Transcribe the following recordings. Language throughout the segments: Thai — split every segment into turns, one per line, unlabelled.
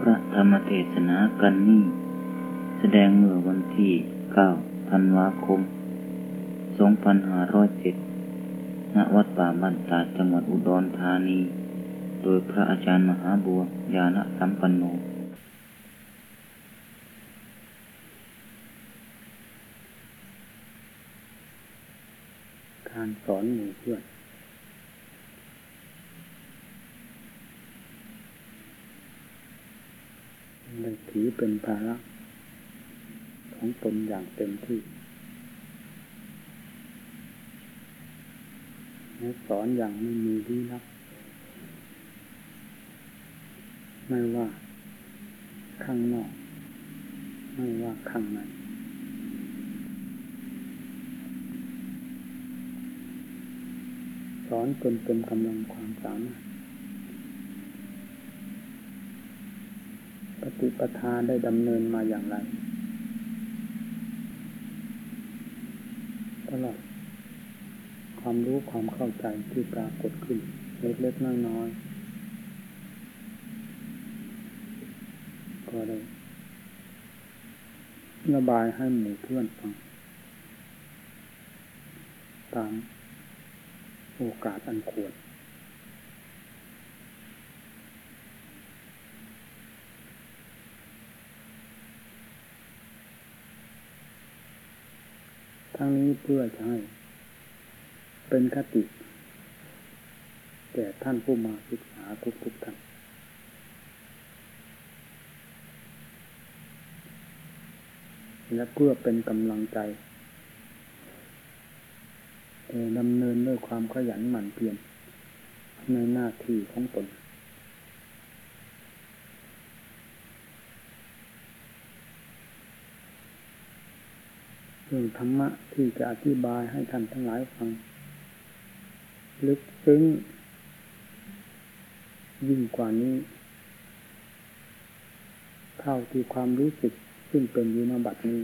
พระธรรมเทศนากันนี้ แสดงเมื่อวันที่ 9 ธันวาคม 2507 ณ วัดป่าบ้านตาดจังหวัดอุดรธานี โดยพระอาจารย์มหาบัวยาณสัมปันโน
การสอนหมู่เพื่อน ได้ถือเป็นภาระของตนอย่างเต็มที่และสอนอย่างไม่มีที่นับ ไม่ว่าข้างนอก ไม่ว่าข้างในสอนจนเต็มกำลังความสามารถ ปฏิปทาได้ดำเนินมาอย่างไรตลอดความรู้ความเข้าใจที่ปรากฏขึ้น เล็กๆน้อยๆก็ได้ระบายให้หมู่เพื่อนฟัง ตามโอกาสอันควร ทั้งนี้เพื่อจะให้เป็นคติแก่ท่านผู้มาศึกษาทุกๆท่านและเพื่อเป็นกำลังใจดำเนินด้วยความขยันหมั่นเพียรในหน้าที่ของตน เรื่องธรรมะที่จะอธิบายให้ท่านทั้งหลายฟัง ลึกซึ้ง ยิ่งกว่านี้ เท่าที่ความรู้สึกซึ่งเป็นยุนบัตนี้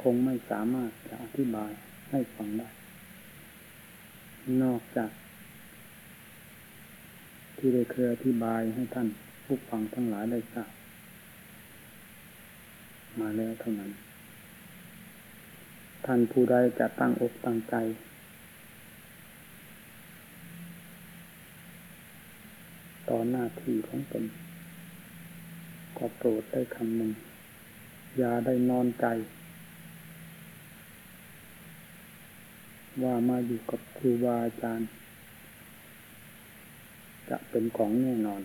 คงไม่สามารถจะอธิบายให้ฟังได้ นอกจาก ที่ได้เคยอธิบายให้ท่านผู้ฟังทั้งหลายได้ทราบ มาแล้วเท่านั้น ท่านผู้ใดจะตั้งอกตั้งใจต่อหน้าที่ของตนก็โปรดได้คำหนึ่งอย่าได้นอนใจ ว่ามาอยู่กับครูบาอาจารย์ จะเป็นของแน่นอน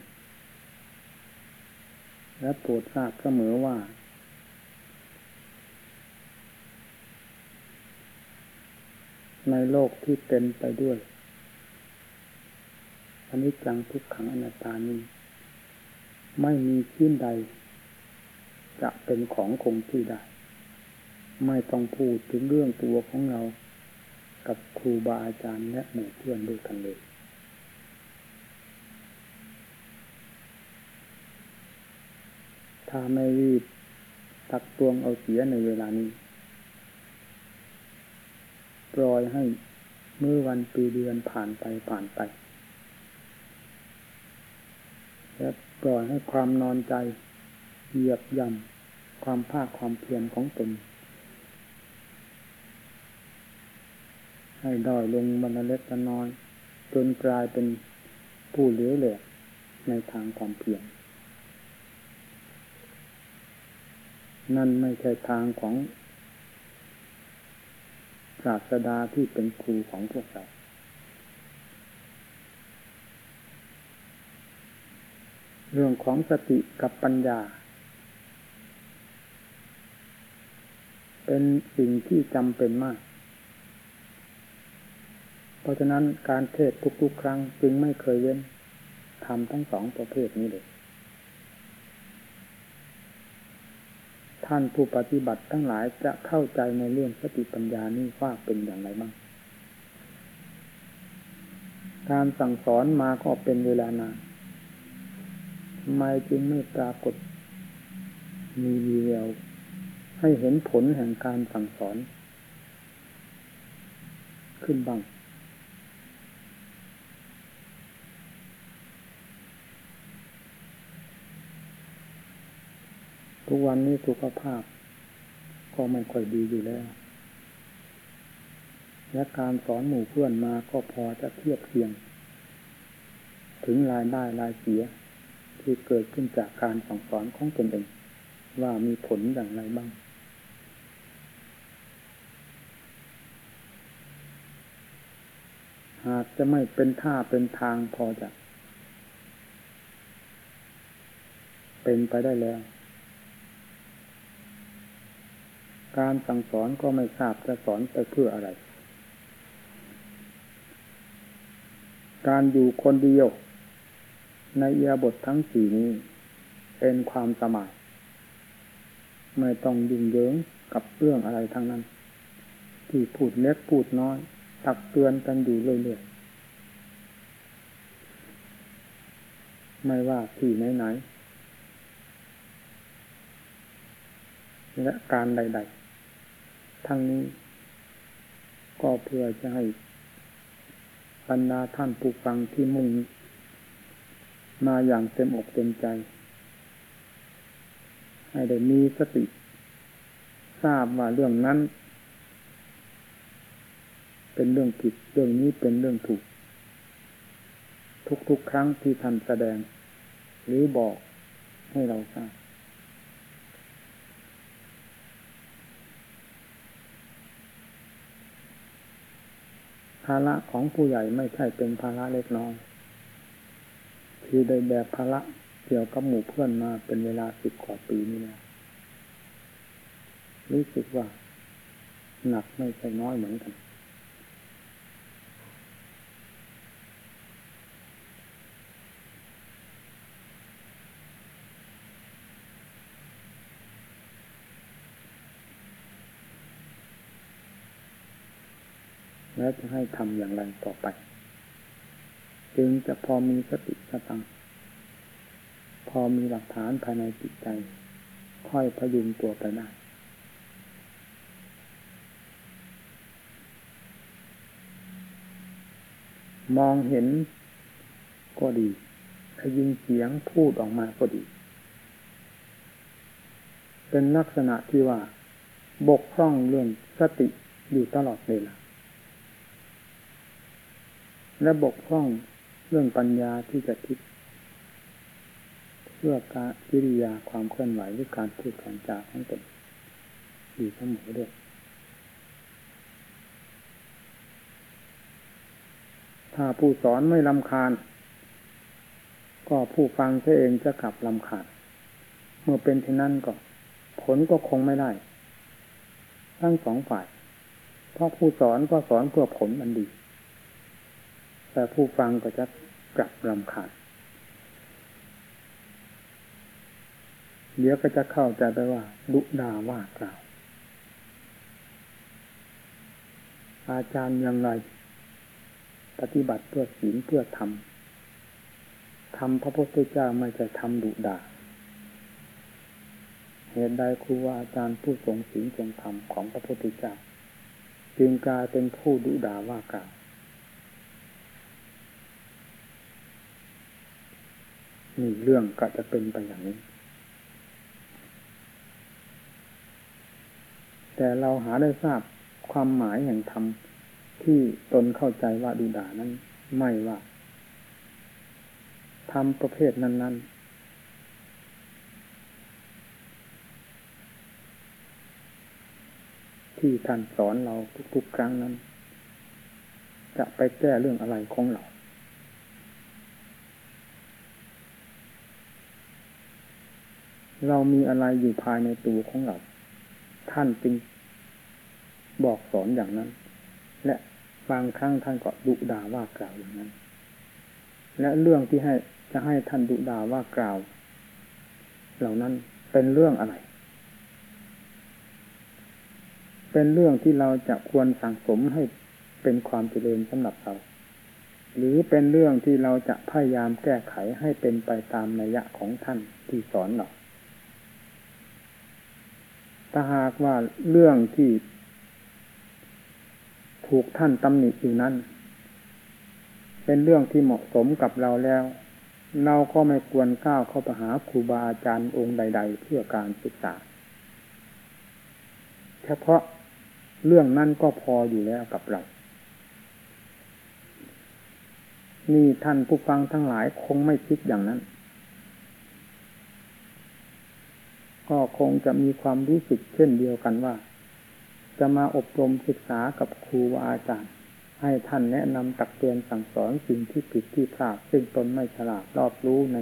และโปรดทราบเสมอว่า ในโลกที่เต็มไปด้วยอนิจจังทุกขังอนัตตานี้ไม่มีชิ้นใด จะเป็นของคงที่ได้ ไม่ต้องพูดถึงเรื่องตัวของเรา กับครูบาอาจารย์และหมู่เพื่อนด้วยกันเลย ถ้าไม่รีบตักตวงเอาเสียในเวลานี้ ปล่อยให้เมื่อวันปีเดือนผ่านไปผ่านไป และปล่อยให้ความนอนใจเหยียบย่ำความภาคความเพียรของตนให้ด้อยลงบรรเล็กละน้อย จนกลายเป็นผู้เหลวแหลกในทางความเพียรนั่นไม่ใช่ทางของ ศาสดาที่เป็นครูของพวกเราเรื่องของสติกับปัญญา เป็นสิ่งที่จำเป็นมาก เพราะฉะนั้นการเทศทุกๆครั้งจึงไม่เคยเว้นทำทั้งสองประเภทนี้เลย ท่านผู้ปฏิบัติทั้งหลายจะเข้าใจในเรื่องสติปัญญานี้ว่าเป็นอย่างไรบ้าง การสั่งสอนมาก็เป็นเวลานานทำไมจึงไม่ปรากฏ มีวีแววให้เห็นผลแห่งการสั่งสอน ขึ้นบ้าง กวันนี้สุขภาพ ก็ไม่ค่อยดีอยู่แล้ว และการสอนหมู่เพื่อนมาก็พอจะเทียบเทียง ถึงรายได้รายเสีย ที่เกิดขึ้นจากการสั่งสอนของตนเอง ว่ามีผลอย่างไรบ้างหากจะไม่เป็นท่าเป็นทางพอจะ เป็นไปได้แล้ว การสั่งสอนก็ไม่ทราบจะสอนไปเพื่ออะไร การอยู่คนเดียว ในเอียบททั้งสี่นี้ เป็นความสมัยไม่ต้องยุ่งเหยิงกับเรื่องอะไรทั้งนั้น ที่พูดเล็กพูดน้อย ตักเตือนกันอยู่เรื่อยๆไม่ว่าที่ไหนๆและการใด ๆ ทั้งนี้ ก็เพื่อจะให้บรรดาท่านผู้ฟังที่มุ่ง มาอย่างเต็มอกเต็มใจ ให้ได้มีสติ ทราบว่าเรื่องนั้น เป็นเรื่องผิดเรื่องนี้เป็นเรื่องถูก ทุกๆครั้งที่ท่านแสดง หรือบอกให้เราทราบ ภาระของผู้ใหญ่ไม่ใช่เป็นภาระเล็กน้อยคือได้แบบภาระเกี่ยวกับหมู่เพื่อนมาเป็นเวลาสิบกว่าปีนี่นะรู้สึกว่า หนักไม่ใช่น้อยเหมือนกัน แล้วจะให้ทำอย่างไรต่อไป จึงจะพอมีสติสตังพอมีหลักฐานภายในจิตใจ ค่อยพยุงตัวไปได้มองเห็นก็ดีขยิงเสียงพูดออกมาก็ดี เป็นลักษณะที่ว่า บกพร่องเรื่องสติอยู่ตลอดเวลา และบกพร่องเรื่องปัญญาที่จะคิดเพื่อการวิริยาความเคลื่อนไหวหรือการพูดการจาของตนอยู่เสมอด้วยถ้าผู้สอนไม่ลำคาญ ก็ผู้ฟังเองจะกลับลำคาญเมื่อเป็นเช่นนั้นก็ ผลก็คงไม่ได้ ทั้งสองฝ่าย เพราะผู้สอนก็สอนเพื่อผลมันดี แต่ผู้ฟังก็จะกลับรำคาญเดี๋ยวก็จะเข้าใจไปว่าดุดาว่ากล่าว อาจารย์ยังไงปฏิบัติเพื่อศีลเพื่อธรรมทำพระพุทธเจ้าไม่จะทำดุดาเหตุใดครูว่าอาจารย์ผู้ทรงศีลทรงธรรมของพระพุทธเจ้า จึงกลายเป็นผู้ดุดาว่ากล่าว นี่เรื่องก็จะเป็นไปอย่างนี้ แต่เราหาได้ทราบความหมายแห่งธรรมที่ตนเข้าใจว่าดูด่านั้น ไม่ว่าธรรมประเภทนั้น ๆที่ท่านสอนเราทุกๆครั้งนั้น จะไปแก้เรื่องอะไรของเรา เรามีอะไรอยู่ภายในตัวของเรา ท่านจึงบอกสอนอย่างนั้น และบางครั้งท่านก็ดุด่าว่ากล่าวอย่างนั้น และเรื่องที่ให้จะให้ท่านดุด่าว่ากล่าว เหล่านั้นเป็นเรื่องอะไร เป็นเรื่องที่เราจะควรสั่งสมให้เป็นความเจริญสำหรับเรา หรือเป็นเรื่องที่เราจะพยายามแก้ไขให้เป็นไปตามนัยยะของท่านที่สอนเรา ถ้าหากว่าเรื่องที่ถูกท่านตำหนิอยู่นั้น เป็นเรื่องที่เหมาะสมกับเราแล้ว เราก็ไม่ควรก้าวเข้าไปหาครูบาอาจารย์องค์ใด ๆ เพื่อการศึกษาเฉพาะเรื่องนั้นก็พออยู่แล้วกับเรา นี่ท่านผู้ฟังทั้งหลายคงไม่คิดอย่างนั้น ก็คงจะมีความรู้สึกเช่นเดียวกันว่า จะมาอบรมศึกษากับครูอาจารย์ ให้ท่านแนะนำตักเตือนสั่งสอนสิ่งที่ผิดที่พลาดซึ่งตนไม่ฉลาดรอบรู้ใน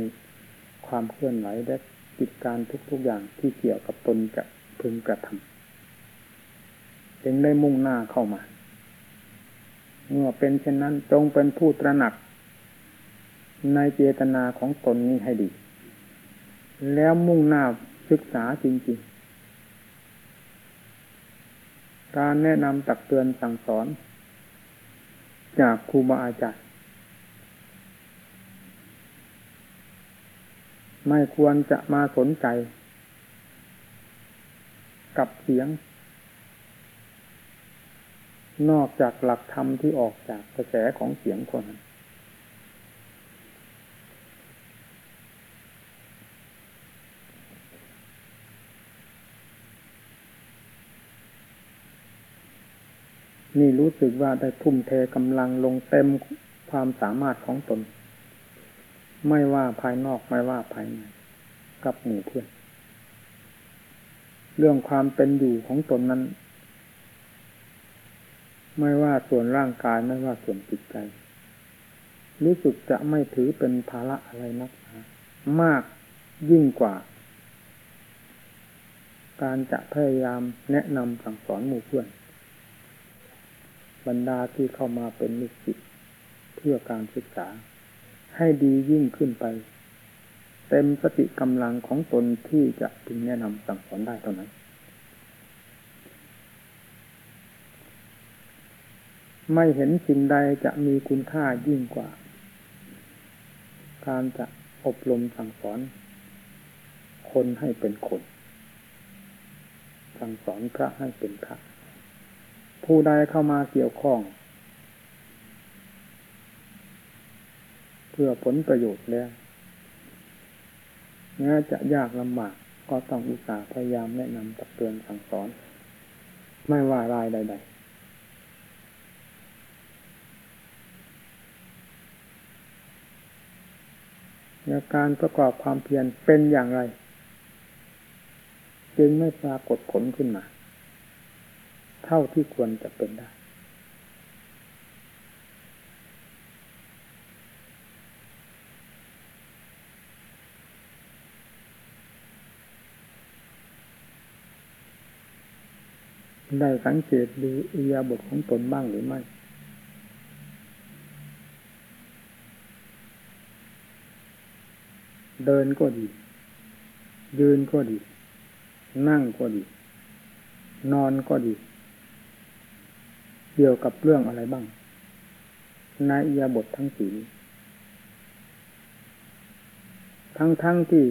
ความเคลื่อนไหวและกิจการทุกๆอย่างที่เกี่ยวกับตนจะพึงกระทำจึงได้มุ่งหน้าเข้ามา เมื่อเป็นเช่นนั้นจงเป็นผู้ตระหนัก ในเจตนาของตนนี้ให้ดี แล้วมุ่งหน้า ศึกษาจริงๆ การแนะนำตักเตือนสั่งสอน จากครูบาอาจารย์ไม่ควรจะมาสนใจ กับเสียง นอกจากหลักธรรมที่ออกจากกระแสของเสียงคนนั้น นี่รู้สึกว่าได้ทุ่มเทกำลังลงเต็มความสามารถของตน ไม่ว่าภายนอกไม่ว่าภายในกับหมู่เพื่อน เรื่องความเป็นอยู่ของตนนั้น ไม่ว่าส่วนร่างกายไม่ว่าส่วนจิตใจ รู้สึกจะไม่ถือเป็นภาระอะไรนักมากยิ่งกว่า การจะพยายามแนะนำสั่งสอนหมู่เพื่อน บรรดาที่เข้ามาเป็นลูกศิษย์เพื่อการศึกษา ให้ดียิ่งขึ้นไป เต็มสติกำลังของตนที่จะพึงแนะนำสั่งสอนได้เท่านั้น ไม่เห็นสิ่งใดจะมีคุณค่ายิ่งกว่า การจะอบรมสั่งสอน คนให้เป็นคน สั่งสอนพระให้เป็นพระ ผู้ใดเข้ามาเกี่ยวข้อง เพื่อผลประโยชน์แล้วแม้จะยากลำบากก็ต้องอุตส่าห์พยายามแนะนำตักเตือนสั่งสอน ไม่ว่ารายใดๆในการประกอบความเพียรเป็นอย่างไร จึงไม่ปรากฏผลขึ้นมา เท่าที่ควรจะเป็นได้ ได้สังเกตดูอิยาบทของตนบ้างหรือไม่เดินก็ดี ยืนก็ดี นั่งก็ดี นอนก็ดี เกี่ยวกับเรื่องอะไรบ้างในอียาบททั้งสี่ทั้งทั้งที่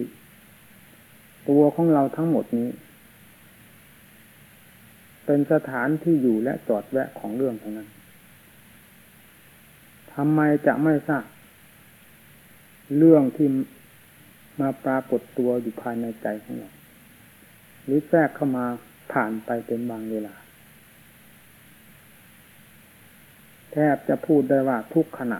ตัวของเราทั้งหมดนี้ เป็นสถานที่อยู่และจอดแวะของเรื่องทั้งนั้นทำไมจะไม่ทราบเรื่องที่มาปรากฏตัวอยู่ภายในใจของเราหรือแทรกเข้ามาผ่านไปเป็นบางเวลา แทบจะพูดได้ว่าทุกขณะ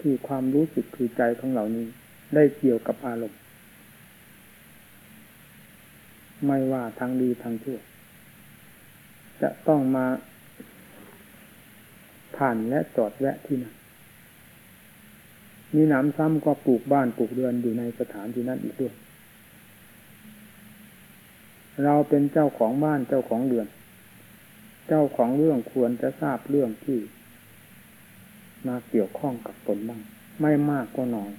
ที่ความรู้สึกคือใจของเหล่านี้ ได้เกี่ยวกับอารมณ์ ไม่ว่าทางดีทางชั่ว จะต้องมา ผ่านและจอดแวะที่นั่นมีหนำซ้ำก็ปลูกบ้านปลูกเรือนอยู่ในสถานที่นั้นอีกด้วย เราเป็นเจ้าของบ้านเจ้าของเรือน เจ้าของเรื่องควรจะทราบเรื่องที่มาเกี่ยวข้องกับตนบ้างไม่มากก็น้อย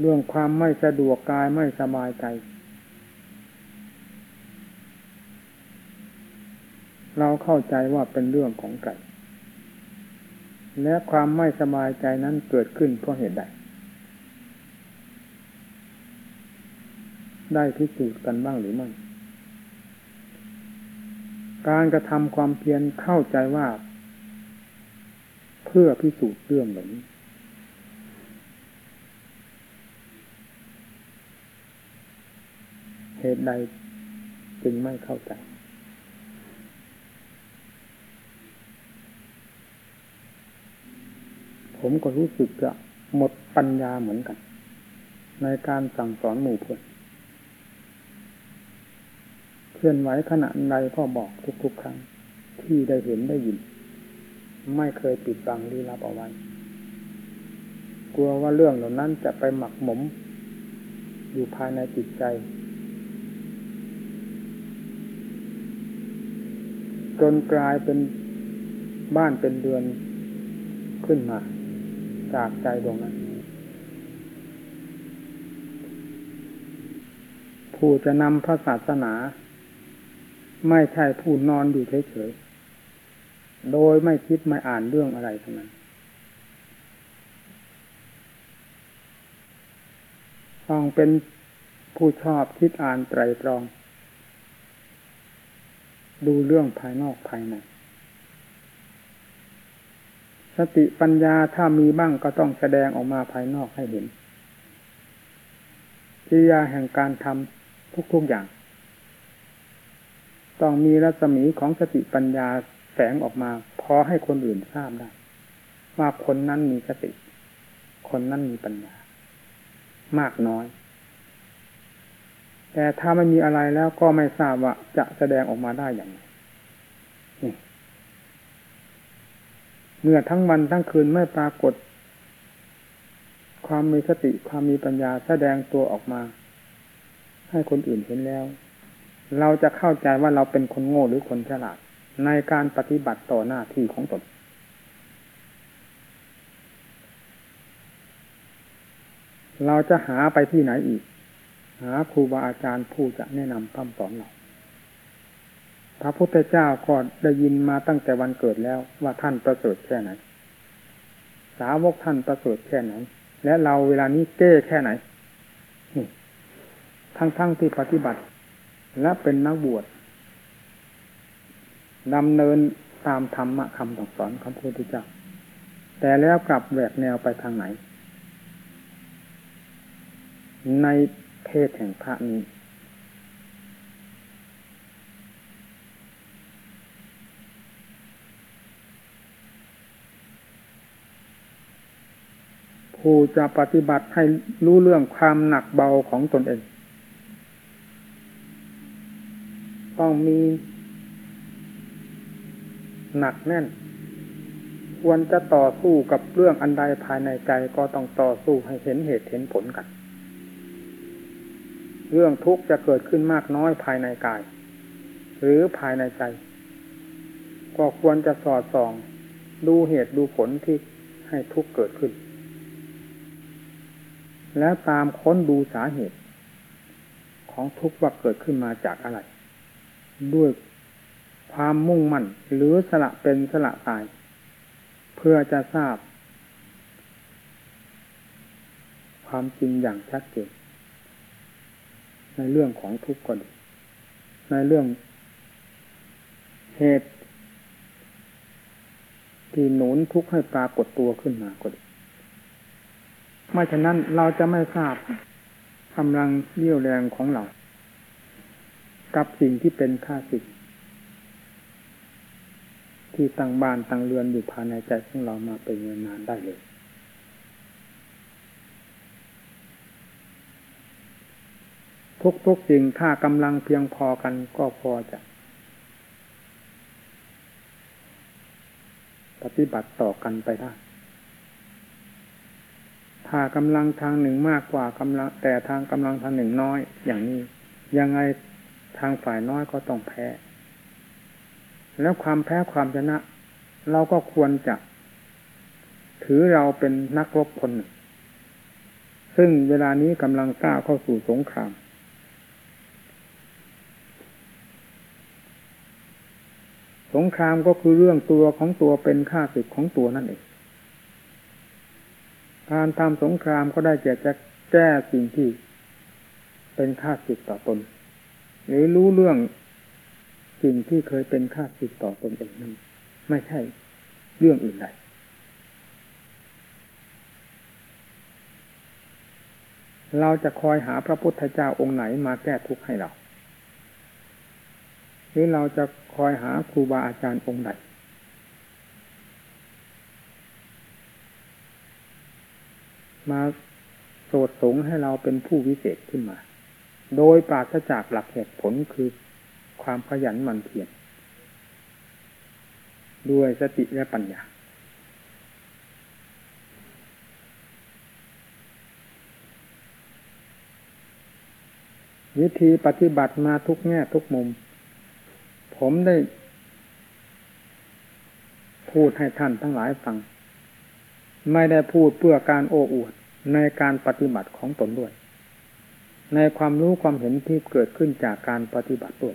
เรื่องความไม่สะดวกกายไม่สบายใจ เราเข้าใจว่าเป็นเรื่องของไก่ และความไม่สบายใจนั้นเกิดขึ้นเพราะเหตุใด ได้พิสูจน์กันบ้างหรือไม่ การกระทำความเพียรเข้าใจว่า เพื่อพิสูจน์เรื่องเหล่านี้เหตุใดจึงไม่เข้าใจ ผมก็รู้สึกจะหมดปัญญาเหมือนกัน ในการสั่งสอนหมู่เพื่อน เคลื่อนไหวขณะใดก็บอกทุกๆครั้ง ที่ได้เห็นได้ยิน ไม่เคยปิดบังลี้ลับเอาไว้ กลัวว่าเรื่องเหล่านั้นจะไปหมักหมม อยู่ภายในจิตใจ จนกลายเป็นบ้านเป็นเดือนขึ้นมา จากใจดวงนั้นผู้จะนำพระศาสนา ไม่ใช่ผู้นอนอยู่เฉยๆ โดยไม่คิดไม่อ่านเรื่องอะไรทั้งนั้น ต้องเป็นผู้ชอบคิดอ่านไตรตรอง ดูเรื่องภายนอกภายในสติปัญญาถ้ามีบ้างก็ต้องแสดงออกมาภายนอกให้เห็นกิริยาแห่งการทำทุกๆอย่าง ต้องมีรัศมีของสติปัญญาแสงออกมา พอให้คนอื่นทราบได้ ว่าคนนั้นมีสติ คนนั้นมีปัญญา มากน้อย แต่ถ้าไม่มีอะไรแล้วก็ไม่ทราบว่าจะแสดงออกมาได้อย่างไรเมื่อทั้งวันทั้งคืนไม่ปรากฏ ความมีสติความมีปัญญาแสดงตัวออกมา ให้คนอื่นเห็นแล้ว เราจะเข้าใจว่าเราเป็นคนโง่หรือคนฉลาด ในการปฏิบัติต่อหน้าที่ของตนเราจะหาไปที่ไหนอีก หาครูบาอาจารย์ผู้จะแนะนำคำสอนเราพระพุทธเจ้าก็ได้ยินมาตั้งแต่วันเกิดแล้วว่าท่านประเสริฐแค่ไหน สาวกท่านประเสริฐแค่ไหน และเราเวลานี้เก้แค่ไหนทั้งๆทที่ปฏิบัติ และเป็นนักบวชดำเนินตามธรรมะคำสอนของพระพุทธเจ้า แต่แล้วกลับแหวกแนวไปทางไหน ในเพศแห่งพระนี้ผู้จะปฏิบัติให้รู้เรื่องความหนักเบาของตนเอง ต้องมีหนักแน่น ควรจะต่อสู้กับเรื่องอันใดภายในใจก็ต้องต่อสู้ให้เห็นเหตุเห็นผลกัน เรื่องทุกข์จะเกิดขึ้นมากน้อยภายในกาย หรือภายในใจ ก็ควรจะสอดส่อง ดูเหตุดูผลที่ให้ทุกข์เกิดขึ้น แล้วตามค้นดูสาเหตุ ของทุกข์ว่าเกิดขึ้นมาจากอะไร ด้วยความมุ่งมั่น หรือสละเป็นสละตาย เพื่อจะทราบ ความจริงอย่างชัดเจนในเรื่องของทุกข์ก็ดีในเรื่องเหตุที่หนุนทุกข์ให้ปรากฏตัวขึ้นมาก็ดีไม่ฉะนั้นเราจะไม่ทราบกำลังเรี่ยวแรงของเรา กับสิ่งที่เป็นข้าศึกที่ตั้งบ้านตั้งเรือนอยู่ภายในใจของเรามาเป็นเวลานานได้เลย ทุกๆสิ่งถ้ากำลังเพียงพอกันก็พอจะ ปฏิบัติต่อกันไปได้ถ้ากำลังทางหนึ่งมากกว่ากำลังแต่ทางกำลังทางหนึ่งน้อย อย่างนี้ยังไง ทางฝ่ายน้อยก็ต้องแพ้ แล้วความแพ้ความชนะ เราก็ควรจะ ถือเราเป็นนักรบคนหนึ่งซึ่งเวลานี้กำลังก้าวเข้าสู่สงคราม สงครามก็คือเรื่องตัวของตัวเป็นข้าศึกของตัวนั่นเอง การทำสงครามก็ได้แก่จะแก้สิ่งที่เป็นข้าศึกต่อตน หรือรู้เรื่องสิ่งที่เคยเป็นค่าสิทต่อตนเองนั้นไม่ใช่เรื่องอื่นใดเราจะคอยหาพระพุทธเจ้าองค์ไหนมาแก้ทุกข์ให้เรา หรือเราจะคอยหาครูบาอาจารย์องค์ไหนมาโสดสงให้เราเป็นผู้วิเศษขึ้นมา โดยปราศจากหลักเหตุผลคือความขยันหมั่นเพียรด้วยสติและปัญญา วิธีปฏิบัติมาทุกแง่ทุกมุม ผมได้ พูดให้ท่านทั้งหลายฟัง ไม่ได้พูดเพื่อการโอ้อวดในการปฏิบัติของตนด้วย ในความรู้ความเห็นที่เกิดขึ้นจากการปฏิบัติด้ว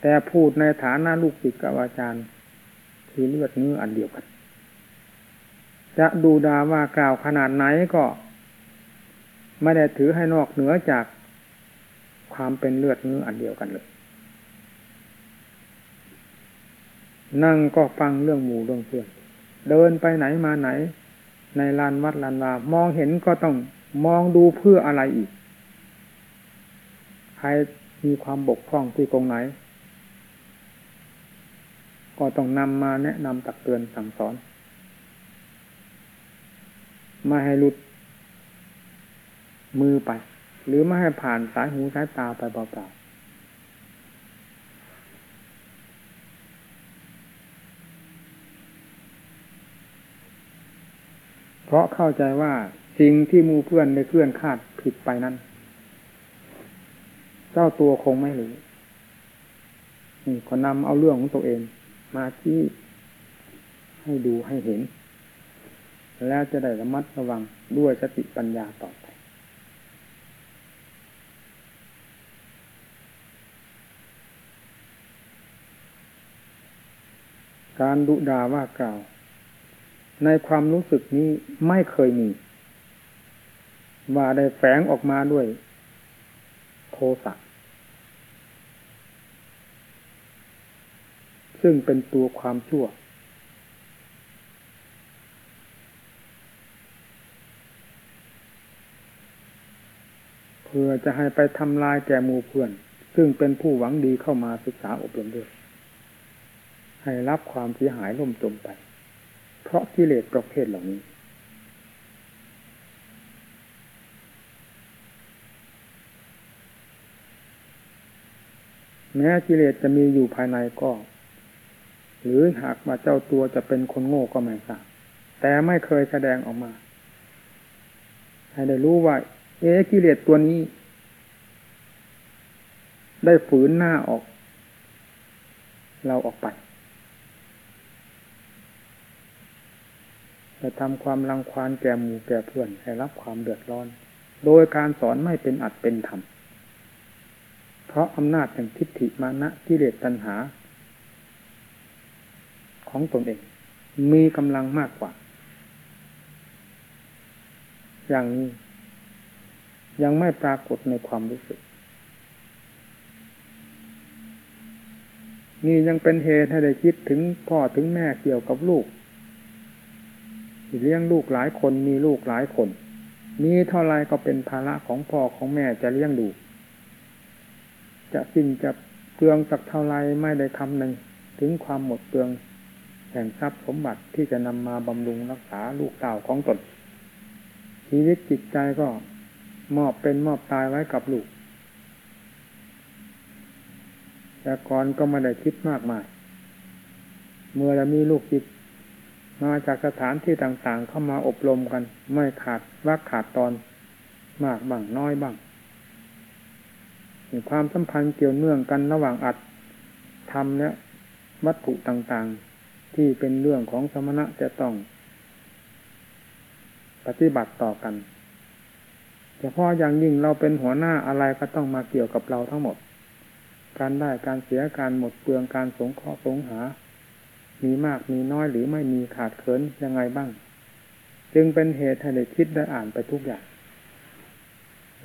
แต่พูดในฐานะลูกศิษย์กับอาจารย์คือเลือดเนื้ออันเดียวกัน จะดูดาว่ากล่าวขนาดไหนก็ไม่ได้ถือให้นอกเหนือจากความเป็นเลือดเนื้ออันเดียวกันเลย นั่งก็ฟังเรื่องหมู่เรื่องเพื่อนเดินไปไหนมาไหน ในลานวัดลานวามองเห็นก็ต้องมองดูเพื่ออะไรอีก ใครมีความบกพร่องที่ตรงไหน ก็ต้องนำมาแนะนำตักเตือนสั่งสอนมาให้หลุดมือไป หรือไม่ให้ผ่านสายหูสายตาไปเปล่าเพราะเข้าใจว่าสิ่งที่มูเพื่อนในเพื่อนคาดผิดไปนั้น จ้าตัวคงไม่รู้นี่ก็นำเอาเรื่องของตัวเอง มาที่ให้ดูให้เห็น แล้วจะได้ระมัดระวังด้วยสติปัญญาต่อไป การดุดาว่ากล่าว ในความรู้สึกนี้ไม่เคยมีว่าได้แฝงออกมาด้วยโทสะ ซึ่งเป็นตัวความชั่ว เพื่อจะให้ไปทำลายแก่มูเพื่อน ซึ่งเป็นผู้หวังดีเข้ามาศึกษาอบรมด้วยให้รับความเสียหายล่มจมไป เพราะกิเลสประเภทเหล่านี้แม้กิเลสจะมีอยู่ภายในก็ หรือหากว่าเจ้าตัวจะเป็นคนโง่ก็ไม่ทราบแต่ไม่เคยแสดงออกมา ให้ได้รู้ว่า เอ๊กิเลสตัวนี้ ได้ฝืนหน้าออก เราออกไปจะทำความรังควานแก่หมู่แก่เพื่อนให้รับความเดือดร้อน โดยการสอนไม่เป็นอัดเป็นธรรมเพราะอำนาจแห่งทิฏฐิมานะกิเลสตัณหา ของตนเอง มีกำลังมากกว่า อย่างนี้ยังไม่ปรากฏในความรู้สึก นี่ยังเป็นเหตุให้ได้คิดถึงพ่อถึงแม่เกี่ยวกับลูกเลี้ยงลูกหลายคนมีลูกหลายคนมีเท่าไรก็เป็นภาระของพ่อของแม่จะเลี้ยงดู จะสิ้นจะเปลืองสักเท่าไรไม่ได้คำหนึ่งถึงความหมดเปลือง แห่งทรัพย์สมบัติที่จะนำมาบำรุงรักษาลูกเต่าของตนชีวิตจิตใจก็มอบเป็นมอบตายไว้กับลูก แต่ก่อนก็ไม่ได้คิดมากมาย เมื่อเรามีลูกจิตมาจากสถานที่ต่างๆ เข้ามาอบรมกัน ไม่ขาดวักขาดตอนมากบ้างน้อยบ้างมีความสัมพันธ์เกี่ยวเนื่องกันระหว่างอัดทำและวัตถุต่างๆ ที่เป็นเรื่องของสมณะจะต้อง ปฏิบัติต่อกันเฉพาะอย่างยิ่งเราเป็นหัวหน้าอะไรก็ต้องมาเกี่ยวกับเราทั้งหมด การได้การเสียการหมดเปลืองการสงเคราะห์สงหา มีมากมีน้อยหรือไม่มีขาดเขินยังไงบ้าง จึงเป็นเหตุให้ได้คิดได้อ่านไปทุกอย่าง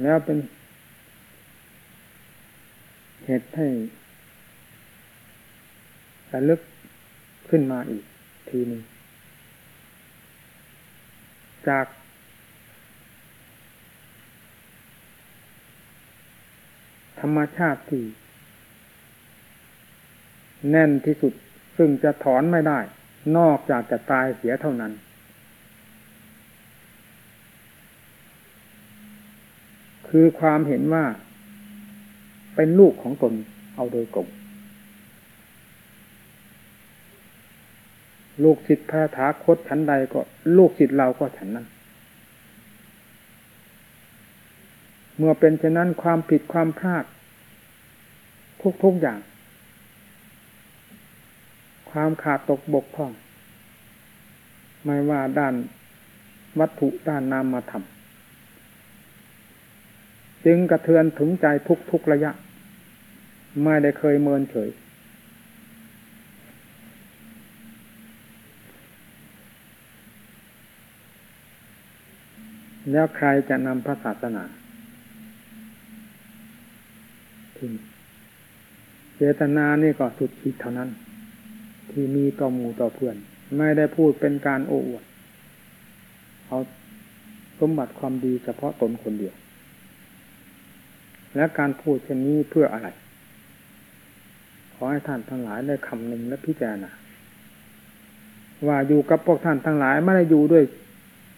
แล้วเป็น เหตุให้ระลึก ขึ้นมาอีก ทีหนึ่งจากธรรมชาติที่แน่นที่สุดซึ่งจะถอนไม่ได้ นอกจากจะตายเสียเท่านั้น คือความเห็นว่า เป็นลูกของตนเอาโดยกล ลูกศิษย์พระถาคตฉันใดก็ ลูกศิษย์เราก็ฉันนั้น เมื่อเป็นเช่นนั้นความผิดความพลาด ทุกๆอย่าง ความขาดตกบกพร่อง ไม่ว่าด้านวัตถุด้านนามธรรมจึงกระเทือนถึงใจทุกๆระยะ ไม่ได้เคยเมินเฉย แล้วใครจะนำพระศาสนาที่เจตนานี่ก็สุดขีดเท่านั้น ที่มีต่อหมู่ต่อเพื่อน ไม่ได้พูดเป็นการโอ้อวดเอาสมบัติความดีเฉพาะตนคนเดียว และการพูดเช่นนี้เพื่ออะไร ขอให้ท่านทั้งหลายได้คำหนึ่งและพิจารณาว่าอยู่กับพวกท่านทั้งหลายไม่ได้อยู่ด้วย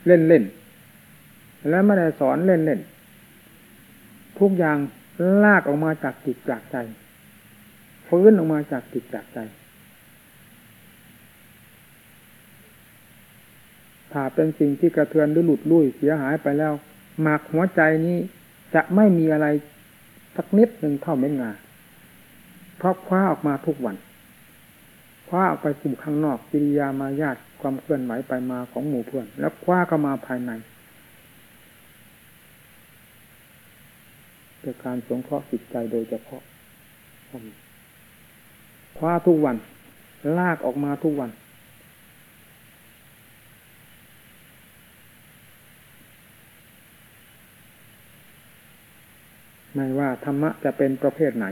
เล่นเล่น และไม่ได้สอนเล่นๆทุกอย่างลากออกมาจากจิตจากใจฟื้นออกมาจากจิตจากใจ ถ้าเป็นสิ่งที่กระเทือนหรือหลุดลุ่ยเสียหายไปแล้วหมากหัวใจนี้จะไม่มีอะไรสักนิดหนึ่งเท่าเม็ดงาเพราะคว้าออกมาทุกวันคว้าออกไปสู่ข้างนอกกิริยามายาตความเคลื่อนไหวไปมาของหมู่เพื่อน แล้วคว้าเข้ามาภายใน พื่การสงเคราะห์จิตใจโดยเฉพาะคว้าทุกวัน ลากออกมาทุกวัน ไม่ว่าธรรมะจะเป็นประเภทไหน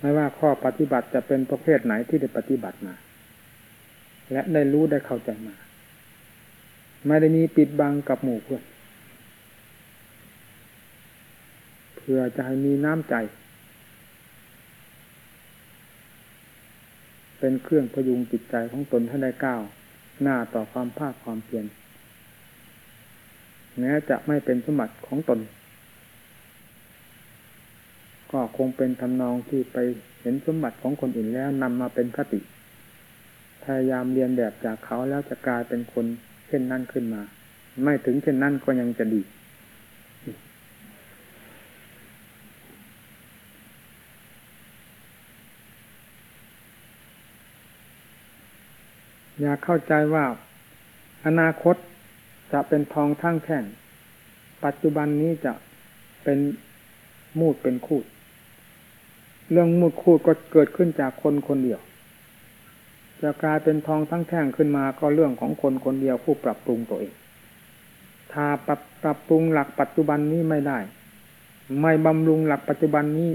ไม่ว่าข้อปฏิบัติจะเป็นประเภทไหนที่ได้ปฏิบัติมา และได้รู้ได้เข้าใจมา ไม่ได้มีปิดบังกับหมู่เพื่อน พื่อจะให้มีน้ำใจ เป็นเครื่องพยุงจิตใจของตนให้ได้ก้าวหน้าต่อความภาคความเพียรแม้จะไม่เป็นสมบัติของตน ก็คงเป็นทำนองที่ไปเห็นสมบัติของคนอื่นแล้วนำมาเป็นคติ พยายามเรียนแบบจากเขาแล้วจะกลายเป็นคนเช่นนั้นขึ้นมา ไม่ถึงเช่นนั้นก็ยังจะดี อย่าเข้าใจว่า อนาคตจะเป็นทองทั้งแท่ง ปัจจุบันนี้จะเป็นมูดเป็นคูด เรื่องมูดคูดก็เกิดขึ้นจากคนคนเดียว จะกลายเป็นทองทั้งแท่งขึ้นมาก็เรื่องของคนคนเดียวผู้ปรับปรุงตัวเอง ถ้าปรับปรับปรุงหลักปัจจุบันนี้ไม่ได้ ไม่บำรุงหลักปัจจุบันนี้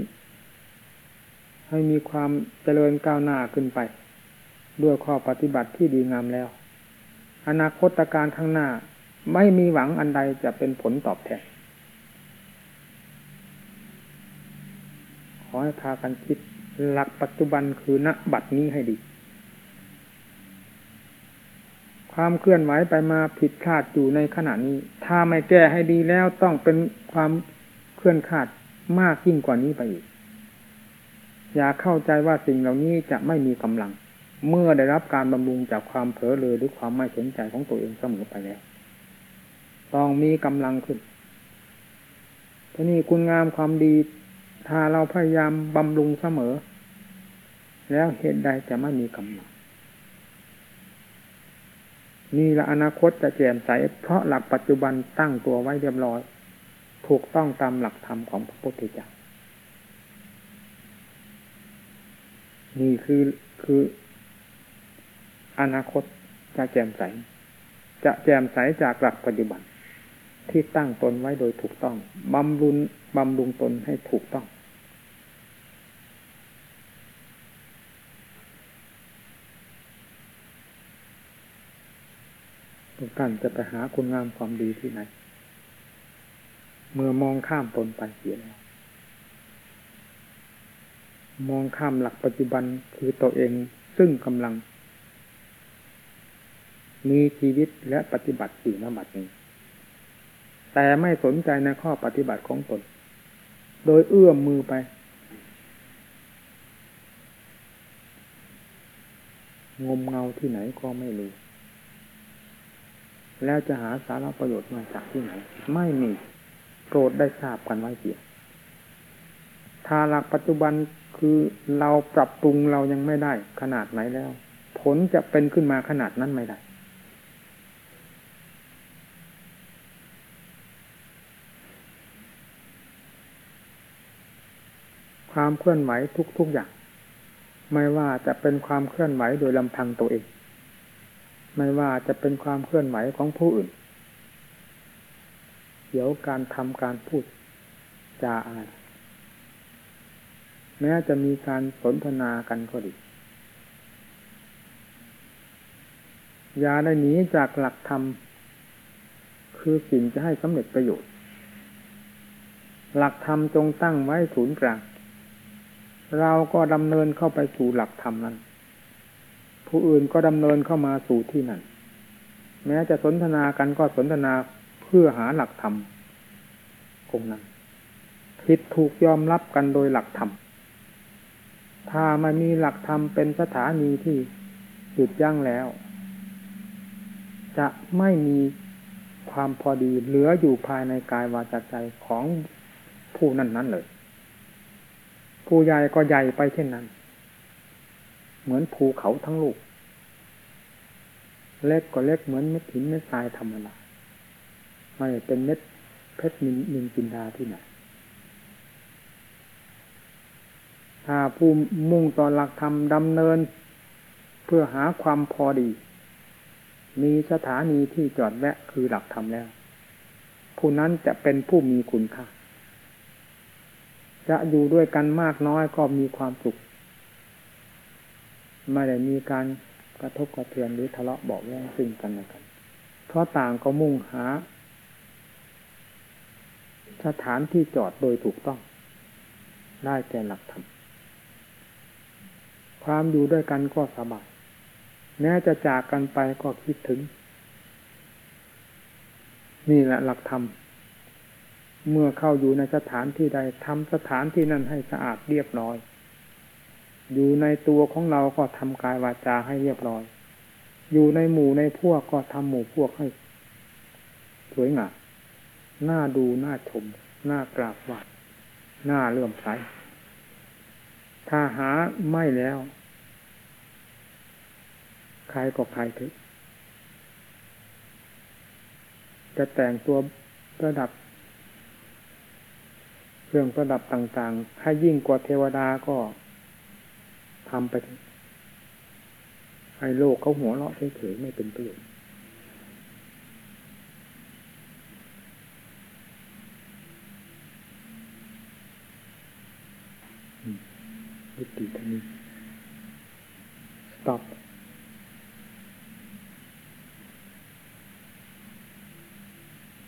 ให้มีความเจริญก้าวหน้าขึ้นไป ด้วยข้อปฏิบัติที่ดีงามแล้ว อนาคตการข้างหน้าไม่มีหวังอันใดจะเป็นผลตอบแทน ขอให้พากันคิดหลักปัจจุบันคือณบัดนี้ให้ดี ความเคลื่อนไหวไปมาผิดคาดอยู่ในขณะนี้ ถ้าไม่แก้ให้ดีแล้วต้องเป็นความเคลื่อนคาดมากยิ่งกว่านี้ไปอีก อย่าเข้าใจว่าสิ่งเหล่านี้จะไม่มีกำลัง เมื่อได้รับการบำรุงจากความเผลอเลยหรือความไม่สนใจของตัวเองเสมอไปแล้วต้องมีกำลังขึ้นทีนี้คุณงามความดี ถ้าเราพยายามบำรุงเสมอ แล้วเหตุใดจะไม่มีกำลังนี่ละอนาคตจะแจ่มใส เพราะหลักปัจจุบันตั้งตัวไว้เรียบร้อย ถูกต้องตามหลักธรรมของพระพุทธเจ้านี่คือคือ อนาคตจะแจ่มใส จะแจ่มใสจากหลักปัจจุบันที่ตั้งตนไว้โดยถูกต้องบำรุงบำรุงตนให้ถูกต้อง ทุกท่านจะไปหาคุณงามความดีที่ไหน เมื่อมองข้ามตนไปเสียแล้วมองข้ามหลักปัจจุบันคือตัวเองซึ่งกำลัง มีชีวิตและปฏิบัติอยู่ณบัดนี้ แต่ไม่สนใจในข้อปฏิบัติของตน โดยเอื้อมมือไป งมเงาที่ไหนก็ไม่รู้ แล้วจะหาสาระประโยชน์มาจากที่ไหน ไม่มีโปรดได้ทราบกันไว้เสียถ้าหลักปัจจุบันคือเราปรับปรุงเรายังไม่ได้ขนาดไหนแล้ว ผลจะเป็นขึ้นมาขนาดนั้นไม่ได้ ความเคลื่อนไหวทุกๆอย่าง ไม่ว่าจะเป็นความเคลื่อนไหวโดยลำพังตัวเอง ไม่ว่าจะเป็นความเคลื่อนไหวของผู้อื่น เดี๋ยวการทำการพูดจาอะไรแม้จะมีการสนทนากันก็ดีอย่าได้หนีจากหลักธรรม คือสิ่งจะให้สำเร็จประโยชน์ หลักธรรมจงตั้งไว้ศูนย์กลาง เราก็ดำเนินเข้าไปสู่หลักธรรมนั้น ผู้อื่นก็ดำเนินเข้ามาสู่ที่นั่น แม้จะสนทนากันก็สนทนาเพื่อหาหลักธรรมคงนั้นผิดถูกยอมรับกันโดยหลักธรรม ถ้ามันมีหลักธรรมเป็นสถานีที่หยุดยั้งแล้ว จะไม่มีความพอดีเหลืออยู่ภายในกายวาจาใจของผู้นั้นนั้นเลย ผู้ใหญ่ก็ใหญ่ไปเช่นนั้น เหมือนภูเขาทั้งลูก เล็กก็เล็กเหมือนเม็ดหินเม็ดทรายธรรมดาไม่เป็นเม็ดเพชรนินนินจินดาที่ไหนถ้าผู้มุ่งต่อหลักธรรมดำเนิน เพื่อหาความพอดี มีสถานีที่จอดแวะคือหลักธรรมแล้ว ผู้นั้นจะเป็นผู้มีคุณค่า จะอยู่ด้วยกันมากน้อยก็มีความสุข ไม่ได้มีการกระทบกระเทือนหรือทะเลาะเบาแวงซึ่งกันและกัน เพราะต่างก็มุ่งหา สถานที่จอดโดยถูกต้อง ได้แก่หลักธรรม ความอยู่ด้วยกันก็สบาย แม้จะจากกันไปก็คิดถึง นี่แหละหลักธรรม เมื่อเข้าอยู่ในสถานที่ใดทำสถานที่นั้นให้สะอาดเรียบร้อย อยู่ในตัวของเราก็ทำกายวาจาให้เรียบร้อย อยู่ในหมู่ในพวกก็ทำหมู่พวกให้ สวยงามน่าดูน่าชมน่ากราบไหว้น่าเลื่อมใสถ้าหาไม่แล้ว ใครก็ใครถึงจะแต่งตัวระดับ เครื่องประดับต่างๆ ให้ยิ่งกว่าเทวดาก็ทำไป ให้โลกเขาหัวเราะเฉยๆไม่เป็นประโยชน์ยุติเท่านี้ stop